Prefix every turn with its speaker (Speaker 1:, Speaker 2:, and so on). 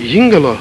Speaker 1: yingalo